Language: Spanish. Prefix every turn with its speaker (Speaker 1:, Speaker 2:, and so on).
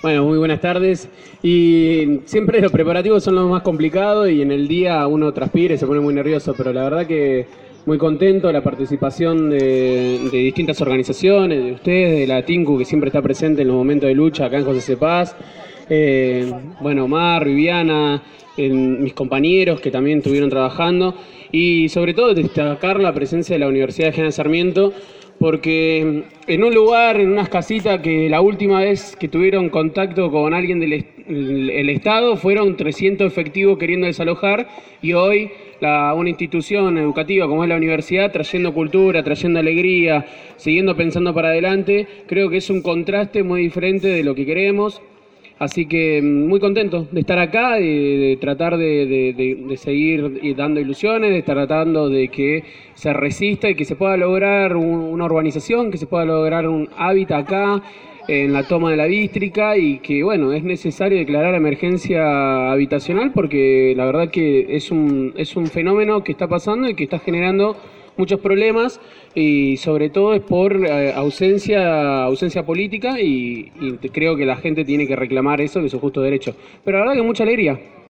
Speaker 1: Bueno, muy buenas tardes. Y siempre los preparativos son los más complicados y en el día uno transpira y se pone muy nervioso, pero la verdad que muy contento la participación de, distintas organizaciones, de ustedes, de la TINCU que siempre está presente en los momentos de lucha acá en José Cepaz. Eh, bueno, Omar, Viviana, mis compañeros que también estuvieron trabajando y sobre todo destacar la presencia de la Universidad de General Sarmiento porque en un lugar, en unas casitas que la última vez que tuvieron contacto con alguien del Estado fueron 300 efectivos queriendo desalojar y hoy la, una institución educativa como es la universidad trayendo cultura, trayendo alegría, siguiendo pensando para adelante, creo que es un contraste muy diferente de lo que queremos. Así que mm, muy contento de estar acá, de, tratar de, seguir dando ilusiones, de estar tratando de que se resista y que se pueda lograr una urbanización, que se pueda lograr un hábitat acá en la toma de la vístrica y que bueno, es necesario declarar emergencia habitacional porque la verdad que es un, es un fenómeno que está pasando y que está generando muchos problemas y sobre todo es por eh, ausencia, ausencia política y, y creo que la gente tiene que reclamar eso, es su justo derecho. Pero la verdad que mucha alegría.